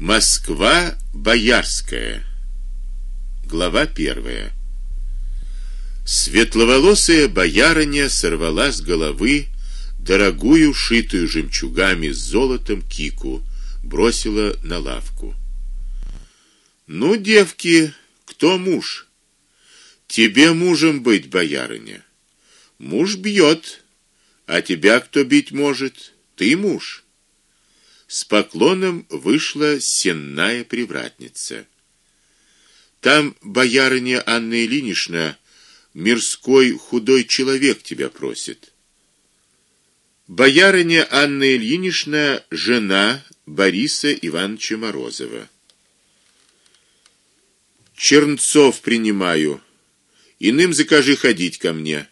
Москва Боярская. Глава первая. Светловолосая боярыня сорвала с головы дорогую, шитую жемчугами с золотом кику, бросила на лавку. Ну, девки, кто муж? Тебе мужем быть, боярыня. Муж бьет, а тебя кто бить может? Ты муж. С поклоном вышла сенная привратница. Там боярыня Анна Ильинична, мирской худой человек тебя просит. Боярыня Анна Ильинична жена Бориса Ивановича Морозова. Чернцов принимаю. Иным закажи ходить ко мне.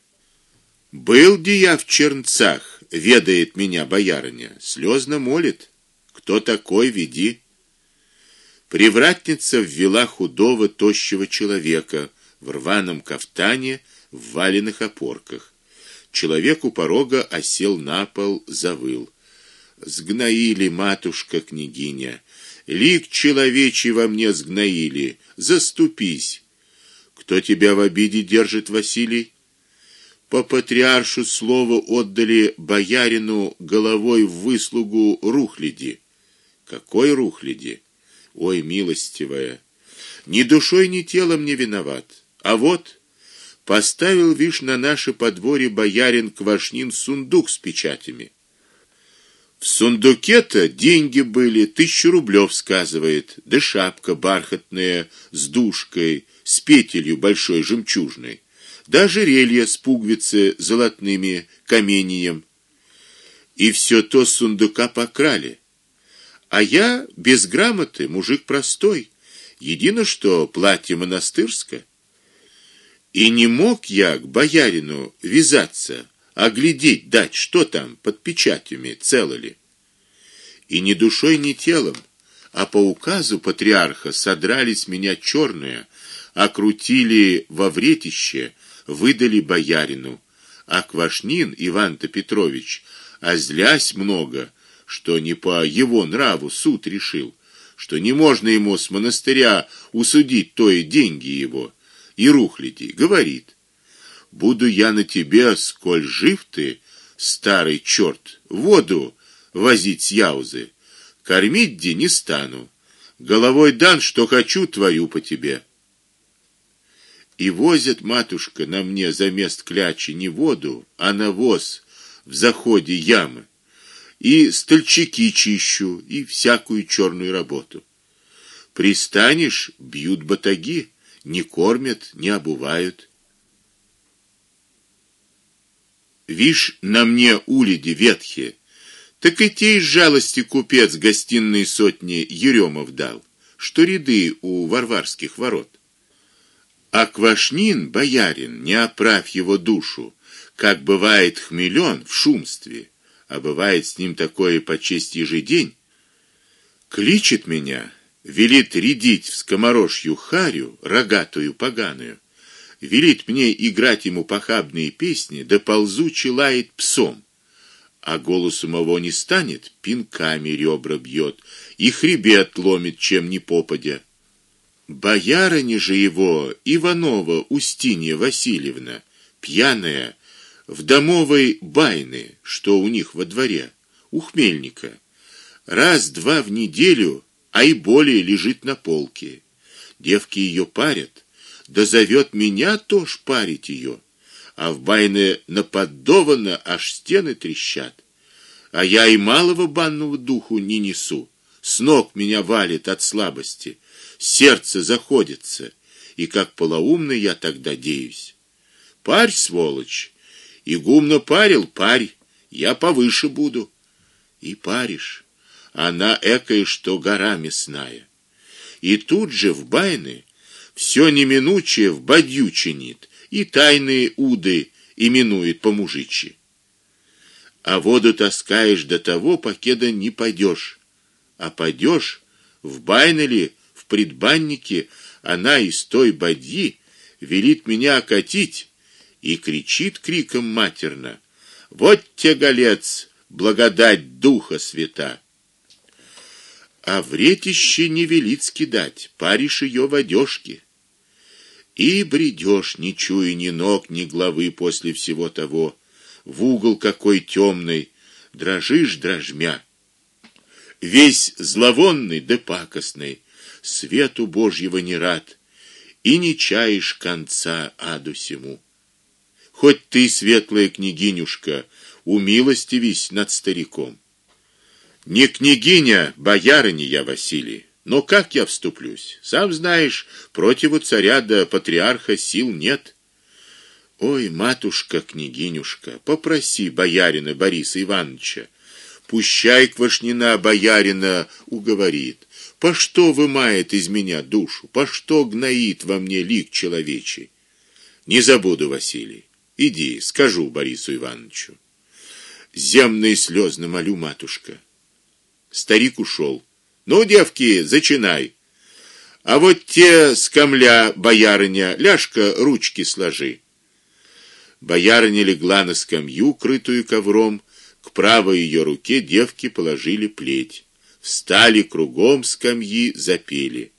Был где я в Чернцах, ведает меня боярыня, слезно молит. Кто такой, веди. Привратница ввела худого тощего человека в рваном кафтане, в валеных опорках. Человек у порога осел на пол, завыл. Сгноили матушка княгиня, лик человечий во мне сгноили. Заступись. Кто тебя в обиде держит, Василий? По патриаршу слово отдали боярину головой в выслугу рухляди. Какой рухляди? Ой, милостивая, ни душой, ни телом не виноват. А вот поставил вишь на наше подворье боярин Квашнин сундук с печатями. В сундуке-то деньги были, тысячу рублев, сказывает, да шапка бархатная с душкой, с петелью большой жемчужной, да ожерелье с пуговицы золотными каменьем. И все то с сундука покрали. А я без грамоты, мужик простой. Едино что платье монастырское. И не мог я к боярину вязаться, оглядеть, дать, что там под печатями, цело ли. И ни душой, ни телом, а по указу патриарха содрали с меня черное, окрутили во вретище, выдали боярину. А Квашнин Иван Петрович, а злясь много, что не по его нраву суд решил, что не можно ему с монастыря усудить то и деньги его и рухляди, говорит: "Буду я на тебе, сколь жив ты, старый черт, воду возить с яузы, кормить де не стану. Головой дан, что хочу твою по тебе". И возят матушка на мне за мест клячи не воду, а навоз в заходе ямы и стольчики чищу, и всякую черную работу. Пристанешь, бьют батаги, не кормят, не обувают. Вишь, на мне улиди ветхие. Так и те из жалости купец гостиные сотни еремов дал, что ряды у варварских ворот. А Квашнин, боярин, не оправь его душу, как бывает хмелен в шумстве а бывает с ним такое по чести ежедень, кличет меня, велит рядить в скоморожью харю, рогатую поганую, велит мне играть ему похабные песни, да ползучи лает псом. А голосу моего не станет, пинками ребра бьет и хребет ломит, чем ни попадя. Боярыня же его, Иванова Устинья Васильевна, пьяная, в домовой байны, что у них во дворе, у хмельника. Раз-два в неделю, а и более лежит на полке. Девки ее парят, да зовет меня тоже парить ее. А в байне наподдовано, аж стены трещат. А я и малого банного духу не несу. С ног меня валит от слабости, сердце заходится, и как полоумный я тогда деюсь. Парь, сволочь, и гумно парил, парь, я повыше буду. И паришь. Она экая, что гора мясная. И тут же в байны все неминучее в бадью чинит, и тайные уды именует по-мужичьи. А воду таскаешь до того, покеда не пойдешь. А пойдешь в байны ли, в предбаннике, она из той бадьи велит меня окатить и кричит криком матерно: "Вот те голец, благодать духа свята!" а вретище не велит скидать, паришь ее в одежке. И бредешь, не чуя ни ног, ни головы после всего того, в угол какой темный, дрожишь дрожмя. Весь зловонный да пакостный, свету Божьего не рад, и не чаешь конца аду сему. Хоть ты, светлая княгинюшка, умилостивись над стариком. Не княгиня, боярыня я, Василий. Но как я вступлюсь? Сам знаешь, против царя да патриарха сил нет. Ой, матушка княгинюшка, попроси боярина Бориса Ивановича, пущай Квашнина боярина уговорит. По что вымает из меня душу? По что гноит во мне лик человечий? Не забуду, Василий. Иди, скажу Борису Ивановичу. Земные слезы молю, матушка. Старик ушел. Ну, девки, зачинай. А вот те скамля боярыня, ляжка ручки сложи. Боярыня легла на скамью, крытую ковром, к правой ее руке девки положили плеть. Встали кругом скамьи, запели.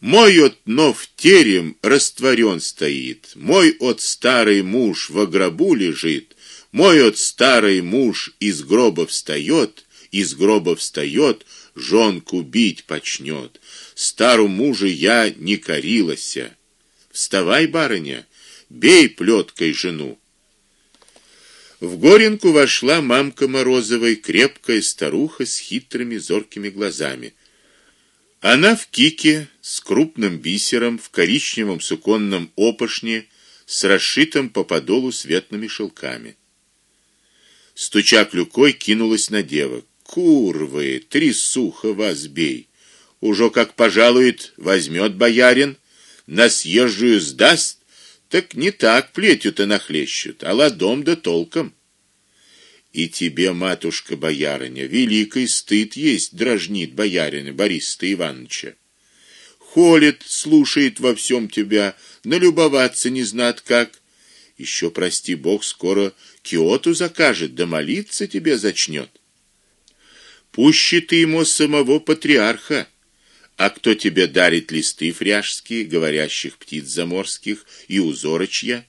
Мой от нов терем растворен стоит, мой от старый муж в гробу лежит, мой от старый муж из гроба встает, из гроба встает, жонку бить почнет. Стару мужу я не корилася. Вставай, барыня, бей плеткой жену. В горенку вошла мамка Морозовой, крепкая старуха с хитрыми зоркими глазами. Она в кике с крупным бисером в коричневом суконном опошне с расшитым по подолу светлыми шелками. Стуча клюкой, кинулась на девок. Курвы, трясуха вас бей. Уже как пожалует, возьмет боярин, на съезжую сдаст, так не так плетью-то нахлещут, а ладом да толком. И тебе, матушка боярыня, великий стыд есть, дражнит боярина Бориса Ивановича. Холит, слушает во всем тебя, налюбоваться не знат как. Еще прости Бог, скоро киоту закажет, да молиться тебе зачнет. Пуще ты ему самого патриарха. А кто тебе дарит листы фряжские, говорящих птиц заморских и узорочья?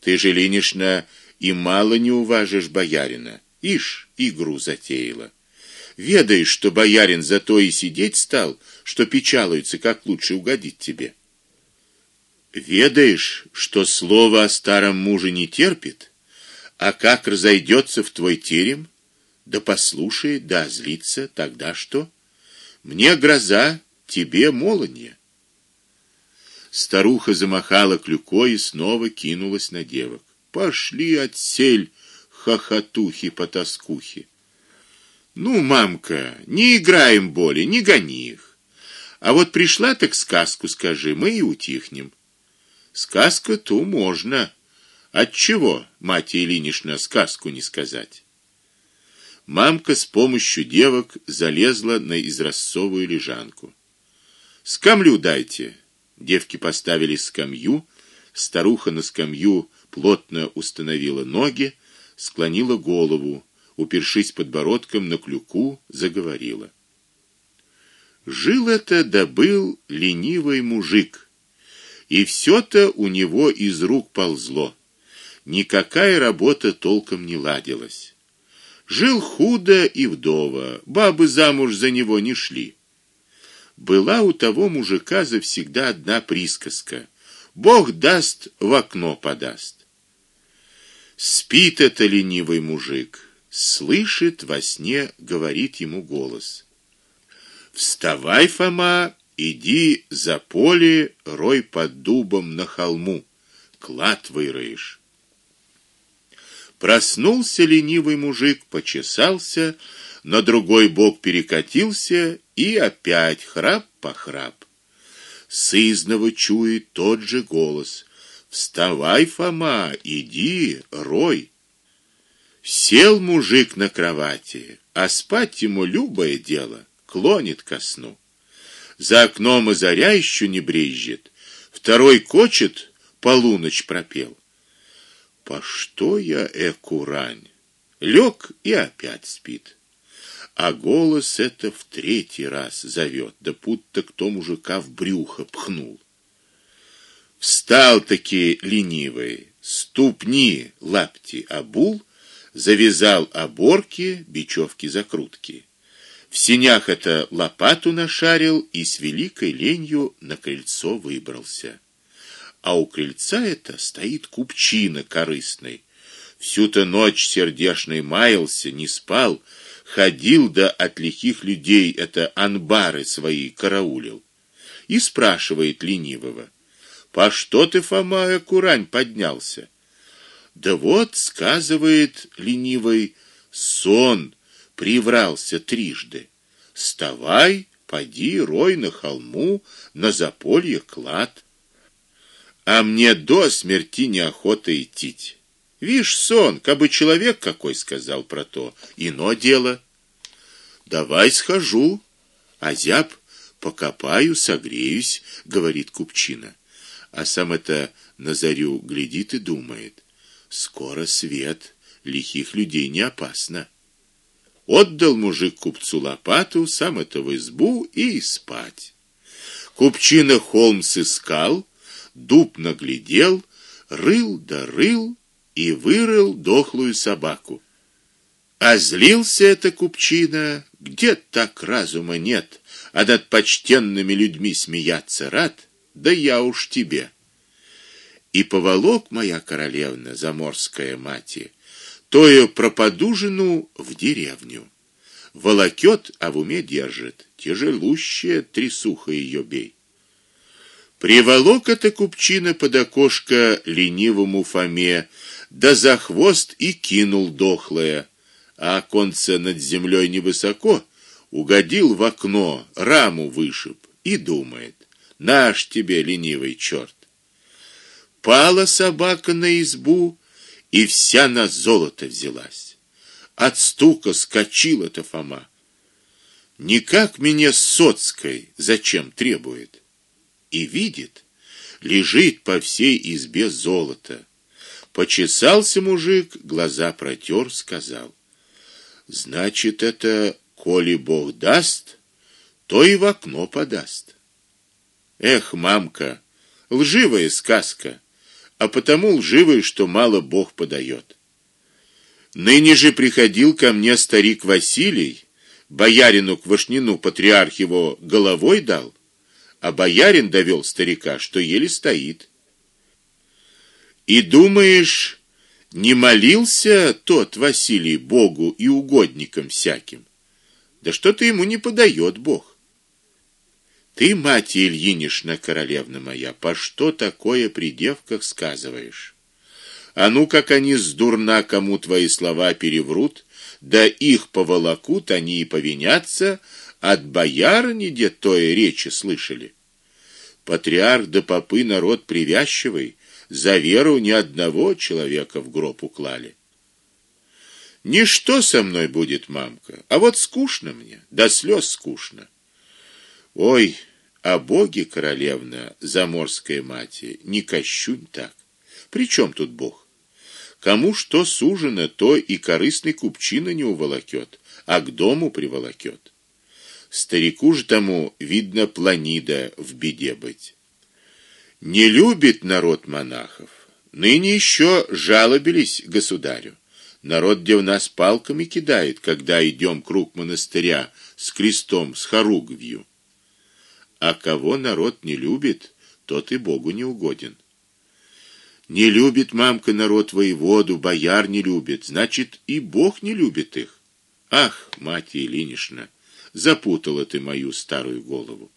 Ты же ленишна и мало не уважишь боярина. Ишь, игру затеяла. Ведаешь, что боярин за то и сидеть стал, что печалуется, как лучше угодить тебе. Ведаешь, что слово о старом муже не терпит, а как разойдется в твой терем, да послушает, да злится, тогда что? Мне гроза, тебе молния. Старуха замахала клюкой и снова кинулась на девок. Пошли отсель, хохотухи потаскухи. Ну, мамка, не играем более, не гони их. А вот пришла так сказку скажи, мы и утихнем. Сказка ту можно. От чего, мать Ильинична, сказку не сказать? Мамка с помощью девок залезла на изразцовую лежанку. Скамью дайте. Девки поставили скамью, старуха на скамью плотно установила ноги, склонила голову, упершись подбородком на клюку, заговорила. Жил это да был ленивый мужик, и все то у него из рук ползло. Никакая работа толком не ладилась. Жил худо и вдова, бабы замуж за него не шли. Была у того мужика завсегда одна присказка: Бог даст, в окно подаст. Спит это ленивый мужик, слышит во сне, говорит ему голос: Вставай, Фома, иди за поле, рой под дубом на холму, клад выроешь. Проснулся ленивый мужик, почесался, на другой бок перекатился и опять храп по храп. Сызново чует тот же голос: "Вставай, Фома, иди, рой". Сел мужик на кровати, а спать ему любое дело, клонит ко сну. За окном и заря еще не брезжит, второй кочет, полуночь пропел. По что я экурань? Лег и опять спит. А голос это в третий раз зовет, да будто кто мужика в брюхо пхнул. Встал таки ленивый, ступни лапти обул, завязал оборки, бечевки закрутки. В сенях это лопату нашарил и с великой ленью на крыльцо выбрался. А у крыльца это стоит купчина корыстный. Всю-то ночь сердешный маялся, не спал, ходил да от лихих людей это анбары свои караулил. И спрашивает ленивого: "По что ты, Фома, курань поднялся?" Да вот, сказывает ленивый, сон приврался трижды. Вставай, поди, рой на холму, на заполье клад. А мне до смерти неохота идти. Вишь, сон, кабы человек какой сказал про то, ино дело. Давай схожу, а зяб покопаю, согреюсь, говорит купчина. А сам это на зарю глядит и думает: скоро свет, лихих людей не опасно. Отдал мужик купцу лопату, сам это в избу и спать. Купчина холм сыскал, дуб наглядел, рыл да рыл и вырыл дохлую собаку. А злился это купчина, где так разума нет, а над почтенными людьми смеяться рад, да я уж тебе. И поволок моя королевна заморская мать тою пропадужину в деревню. Волокет, а в уме держит, тяжелущая трясуха ее бей. Приволок это купчина под окошко ленивому Фоме, да за хвост и кинул дохлое, а оконце над землей невысоко, угодил в окно, раму вышиб и думает: "Наш тебе ленивый черт. Пала собака на избу, и вся на золото взялась. От стука скочил это Фома. Никак меня соцкой зачем требует. И видит, лежит по всей избе золото. Почесался мужик, глаза протер, сказал: "Значит, это коли Бог даст, то и в окно подаст". Эх, мамка, лживая сказка а потому лживое, что мало Бог подает. Ныне же приходил ко мне старик Василий, боярину Квашнину патриарх его головой дал, а боярин довел старика, что еле стоит. И думаешь, не молился тот Василий Богу и угодникам всяким? Да что-то ему не подает Бог. Ты, мать Ильинишна королевна моя, по что такое при девках сказываешь? А ну как они с дурна кому твои слова переврут, да их поволокут, они и повинятся, от боярни где той речи слышали. Патриарх да попы народ привязчивый, за веру ни одного человека в гроб уклали. Ничто со мной будет, мамка, а вот скучно мне, до слез скучно. Ой, а боги, королевна, заморская мать, не кощунь так. Причем тут Бог? Кому что сужено, то и корыстный купчина не уволокет, а к дому приволокет. Старику же тому видно планида в беде быть. Не любит народ монахов. Ныне еще жалобились государю. Народ где у нас палками кидает, когда идем круг монастыря с крестом, с хоругвью. А кого народ не любит, тот и Богу не угоден. Не любит мамка народ воеводу, бояр не любит, значит, и Бог не любит их. Ах, мать Ильинична, запутала ты мою старую голову.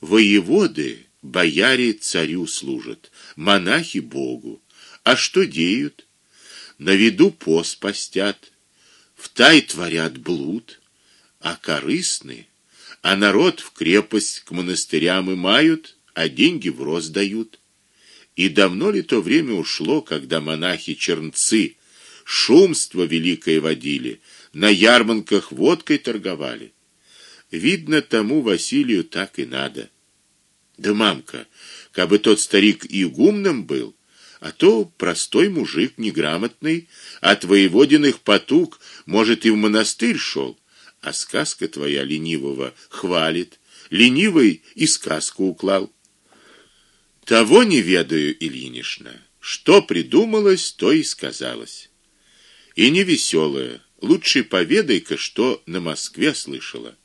Воеводы, бояре царю служат, монахи Богу. А что деют? На виду пост постят, в тай творят блуд, а корыстные а народ в крепость к монастырям и мают, а деньги в рост дают. И давно ли то время ушло, когда монахи-чернцы шумство великое водили, на ярмарках водкой торговали? Видно, тому Василию так и надо. Да мамка, кабы тот старик игумном был, а то простой мужик неграмотный, от воеводиных потуг, может, и в монастырь шел а сказка твоя ленивого хвалит, ленивый и сказку уклал. Того не ведаю, Ильинишна. Что придумалось, то и сказалось. И не веселое. Лучше поведай-ка, что на Москве слышала.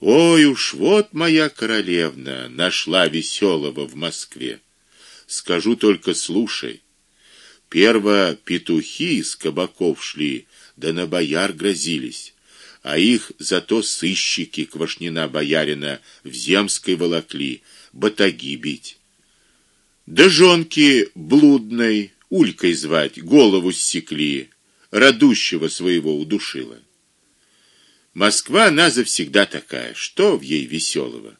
Ой уж вот моя королевна нашла веселого в Москве. Скажу только слушай. Перво петухи с кабаков шли, да на бояр грозились, а их зато сыщики Квашнина боярина в земской волокли, батаги бить. Да жонки блудной улькой звать, голову ссекли, радущего своего удушила. Москва она завсегда такая, что в ей веселого.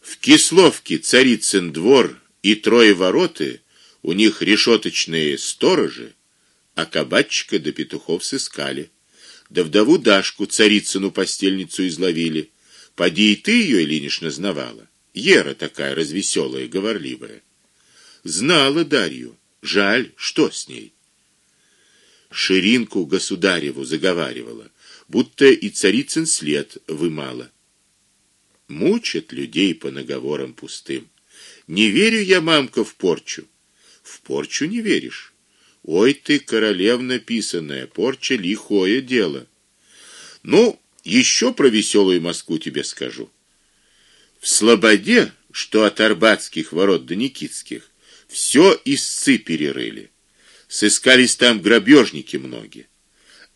В Кисловке царицын двор и трое вороты, у них решеточные сторожи, а кабачка до да петухов сыскали. Да вдову Дашку царицыну постельницу изловили. Поди и ты ее, Ильинична, знавала. Ера такая развеселая, говорливая. Знала Дарью. Жаль, что с ней? Ширинку государеву заговаривала, будто и царицын след вымала. Мучат людей по наговорам пустым. Не верю я, мамка, в порчу. В порчу не веришь? Ой ты, королевна писаная, порча лихое дело. Ну, еще про веселую Москву тебе скажу. В Слободе, что от Арбатских ворот до Никитских, все истцы перерыли. Сыскались там грабежники многие.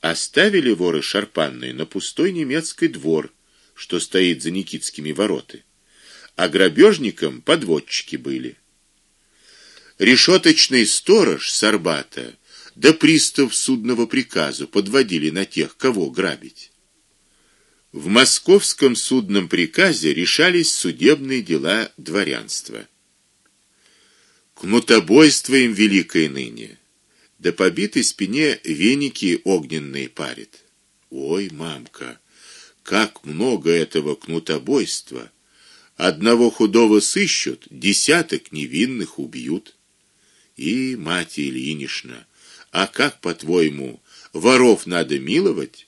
Оставили воры шарпанные на пустой немецкий двор, что стоит за Никитскими воротами а грабежникам подводчики были. Решеточный сторож с Арбата да пристав судного приказу подводили на тех, кого грабить. В московском судном приказе решались судебные дела дворянства. Кнутобойство им великое ныне. Да побитой спине веники огненные парит. Ой, мамка, как много этого кнутобойства! Одного худого сыщут, десяток невинных убьют. И мать Ильинична, а как, по-твоему, воров надо миловать?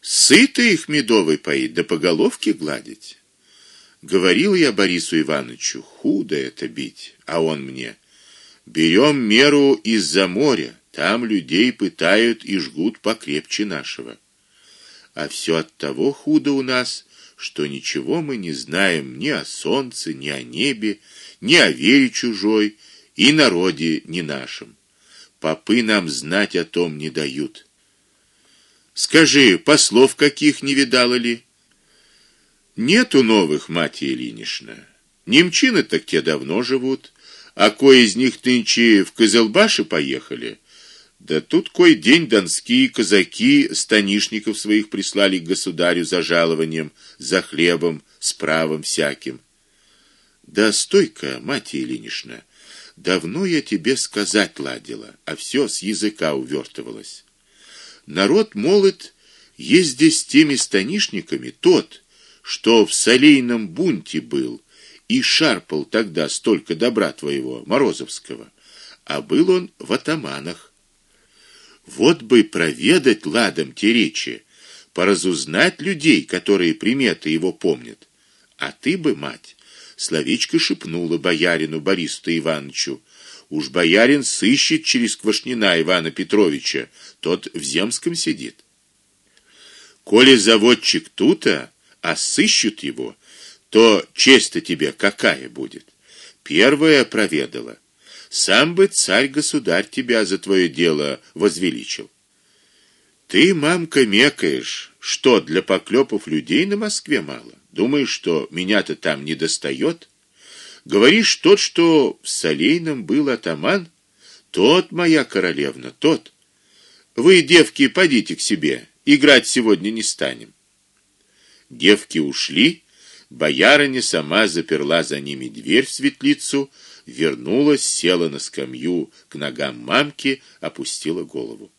Сыто их медовой поить, да по головке гладить. Говорил я Борису Ивановичу, худо это бить, а он мне: берем меру из-за моря, там людей пытают и жгут покрепче нашего. А все от того худо у нас, что ничего мы не знаем ни о солнце, ни о небе, ни о вере чужой и народе не нашем. Попы нам знать о том не дают. Скажи, послов каких не видала ли? Нету новых, мать Ильинична. Немчины так те давно живут, а кое из них тынче в Козелбаши поехали. Да тут кой день донские казаки станишников своих прислали к государю за жалованием, за хлебом, с правом всяким. Да стойка, мать Ильинична, давно я тебе сказать ладила, а все с языка увертывалось. Народ молод есть здесь теми станишниками тот, что в солейном бунте был и шарпал тогда столько добра твоего Морозовского, а был он в атаманах. Вот бы проведать ладом те речи, поразузнать людей, которые приметы его помнят. А ты бы, мать, словечко шепнула боярину Борису Ивановичу. Уж боярин сыщет через Квашнина Ивана Петровича, тот в земском сидит. Коли заводчик тута, а сыщут его, то честь-то тебе какая будет? Первая проведала сам бы царь-государь тебя за твое дело возвеличил. Ты, мамка, мекаешь, что для поклёпов людей на Москве мало. Думаешь, что меня-то там не достает? Говоришь, тот, что в Солейном был атаман, тот моя королевна, тот. Вы, девки, подите к себе, играть сегодня не станем. Девки ушли, боярыня сама заперла за ними дверь в светлицу вернулась, села на скамью к ногам мамки, опустила голову.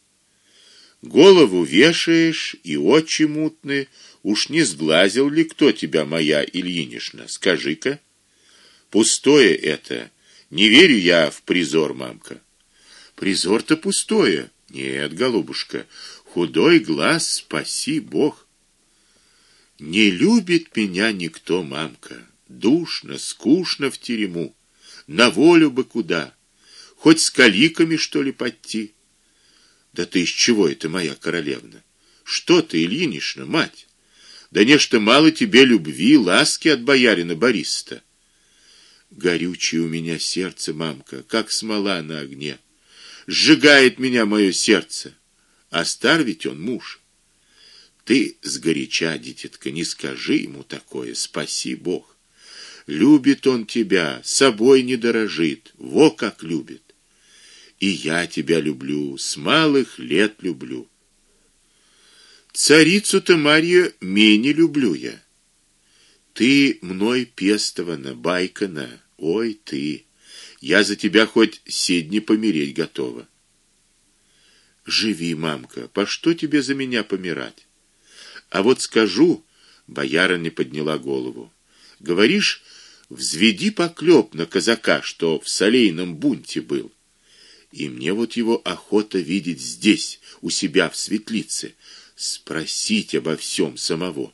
Голову вешаешь и очи мутные, уж не сглазил ли кто тебя, моя Ильинишна, скажи-ка. Пустое это. Не верю я в призор, мамка. Призор-то пустое. Нет, голубушка, Худой глаз, спаси Бог. Не любит меня никто, мамка. Душно, скучно в тюрьму. На волю бы куда? Хоть с каликами что ли пойти? Да ты из чего это, моя королевна? Что ты, Ильинична, мать? Да нечто мало тебе любви, ласки от боярина Бориста. Горючее у меня сердце, мамка, как смола на огне. Сжигает меня мое сердце. А стар ведь он муж. Ты с горяча, дитятка, не скажи ему такое, спаси Бог. Любит он тебя, собой не дорожит, во как любит. И я тебя люблю, с малых лет люблю. Царицу-то Марию менее люблю я. Ты мной пестована, байкана, ой ты. Я за тебя хоть седни помереть готова. Живи, мамка, по что тебе за меня помирать? А вот скажу, бояра не подняла голову. Говоришь, взведи поклеп на казака, что в солейном бунте был. И мне вот его охота видеть здесь, у себя в светлице спросить обо всем самого.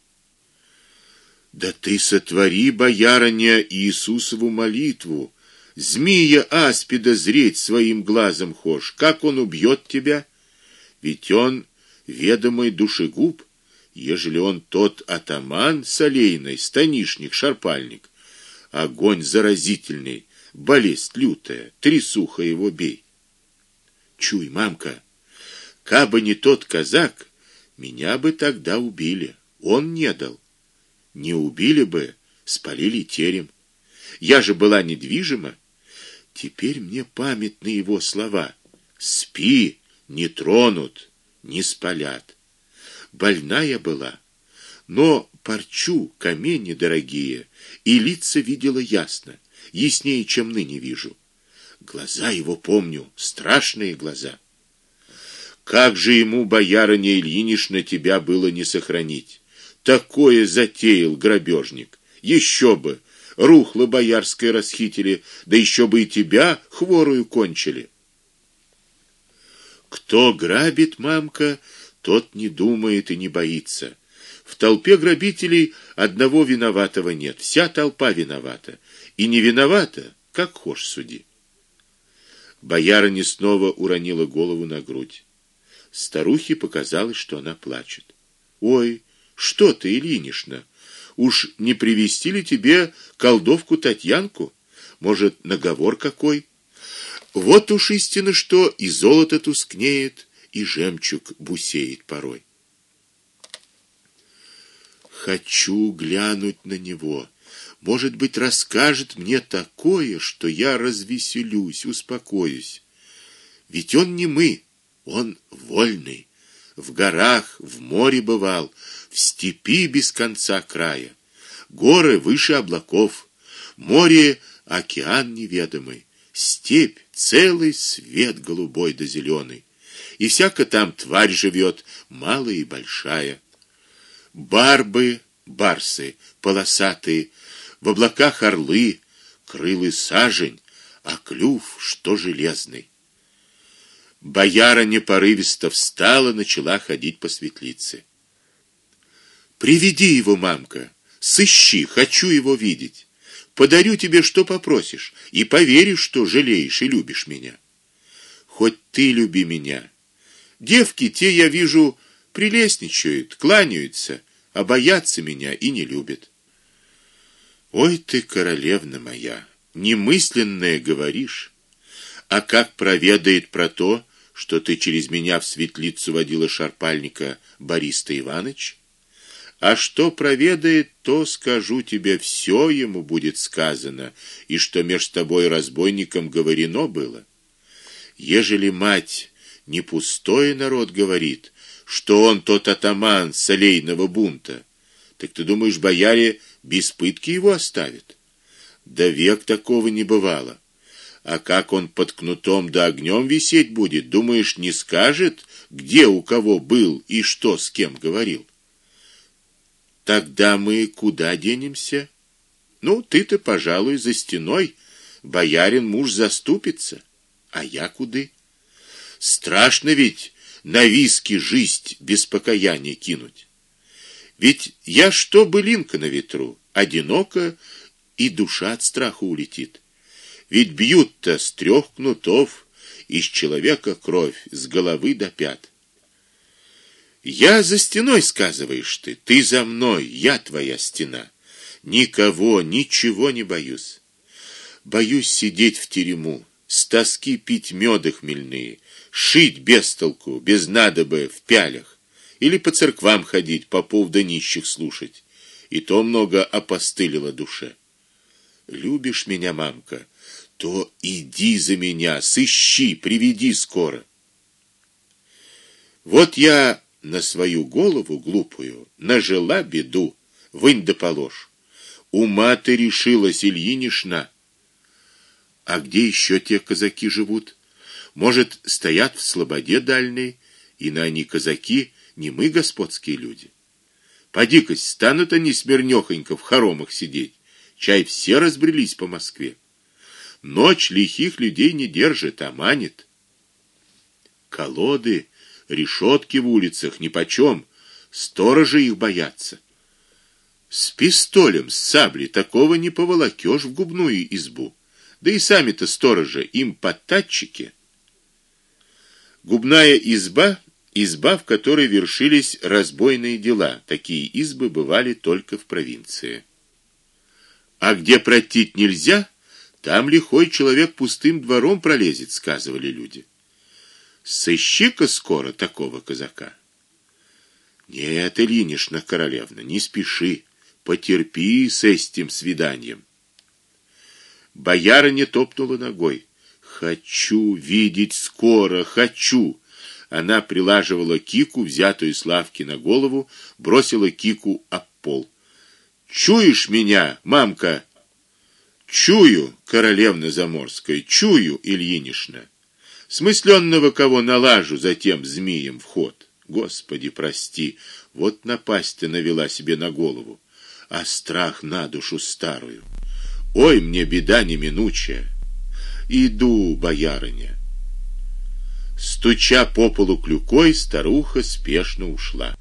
Да ты сотвори, боярыня, Иисусову молитву. Змея аспида зреть своим глазом хошь, как он убьет тебя? Ведь он ведомый душегуб, ежели он тот атаман солейный, станишник, шарпальник. Огонь заразительный, болезнь лютая, трясуха его бей. Чуй, мамка, кабы не тот казак, меня бы тогда убили. Он не дал. Не убили бы, спалили терем. Я же была недвижима. Теперь мне памятны его слова: "Спи, не тронут, не спалят". Больная была, но парчу, камни дорогие, и лица видела ясно, яснее, чем ныне вижу. Глаза его помню, страшные глаза. Как же ему боярыня Ильинична тебя было не сохранить? Такое затеял грабежник. Еще бы, рухло боярское расхитили, да еще бы и тебя хворую кончили. Кто грабит, мамка, тот не думает и не боится. В толпе грабителей одного виноватого нет, вся толпа виновата. И не виновата, как хошь суди. Боярыня снова уронила голову на грудь. Старухе показалось, что она плачет. Ой, что ты, Ильинишна? Уж не привести ли тебе колдовку Татьянку? Может, наговор какой? Вот уж истина, что и золото тускнеет, и жемчуг бусеет порой. Хочу глянуть на него. Может быть, расскажет мне такое, что я развеселюсь, успокоюсь. Ведь он не мы. Он вольный, в горах, в море бывал, в степи без конца края. Горы выше облаков, море океан неведомый, степь целый свет голубой да зеленый. И всяко там тварь живет, малая и большая. Барбы, барсы, полосатые, в облаках орлы, крылы сажень, а клюв что железный. Бояра непорывисто встала, начала ходить по светлице. Приведи его, мамка. Сыщи, хочу его видеть. Подарю тебе, что попросишь, и поверишь, что жалеешь и любишь меня. Хоть ты люби меня. Девки те, я вижу, прилестничают, кланяются, а боятся меня и не любят. Ой ты, королевна моя, немысленное говоришь. А как проведает про то, что ты через меня в светлицу водила шарпальника Бориста Иванович? А что проведает, то скажу тебе, все ему будет сказано, и что меж тобой разбойником говорено было. Ежели мать не пустой народ говорит, что он тот атаман солейного бунта, так ты думаешь, бояре без пытки его оставят? Да век такого не бывало. А как он под кнутом да огнем висеть будет, думаешь, не скажет, где у кого был и что с кем говорил? Тогда мы куда денемся? Ну, ты-то, пожалуй, за стеной, боярин муж заступится, а я куды? Страшно ведь на виски жизнь без покаяния кинуть. Ведь я что былинка на ветру, одиноко и душа от страха улетит. Ведь бьют-то с трех кнутов, из человека кровь с головы до пят. Я за стеной, сказываешь ты, ты за мной, я твоя стена. Никого, ничего не боюсь. Боюсь сидеть в терему, с тоски пить меды хмельные, шить без толку, без надобы в пялях, или по церквам ходить, попов да нищих слушать. И то много опостылило душе. Любишь меня, мамка, то иди за меня, сыщи, приведи скоро. Вот я на свою голову глупую нажила беду, вынь да положь. Ума ты решилась, Ильинишна. А где еще те казаки живут? Может, стоят в слободе дальней, и на они казаки, не мы господские люди. Поди-ка, станут они смирнёхонько в хоромах сидеть. Чай все разбрелись по Москве. Ночь лихих людей не держит, а манит. Колоды, решетки в улицах нипочем, сторожи их боятся. С пистолем, с саблей такого не поволокёшь в губную избу. Да и сами-то сторожи им подтатчики. Губная изба изба, в которой вершились разбойные дела. Такие избы бывали только в провинции. А где протить нельзя, там лихой человек пустым двором пролезет, сказывали люди. Сыщи-ка скоро такого казака. Нет, Ильинишна королевна, не спеши, потерпи с этим свиданием. Боярыня топнула ногой. Хочу видеть скоро, хочу. Она прилаживала кику, взятую с лавки на голову, бросила кику об пол. Чуешь меня, мамка? Чую, королевна заморская, чую, Ильинишна. Смысленного кого налажу за тем змеем вход. Господи, прости, вот напасть ты навела себе на голову, а страх на душу старую. Ой, мне беда неминучая. Иду, боярыня. Стуча по полу клюкой, старуха спешно ушла.